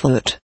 foot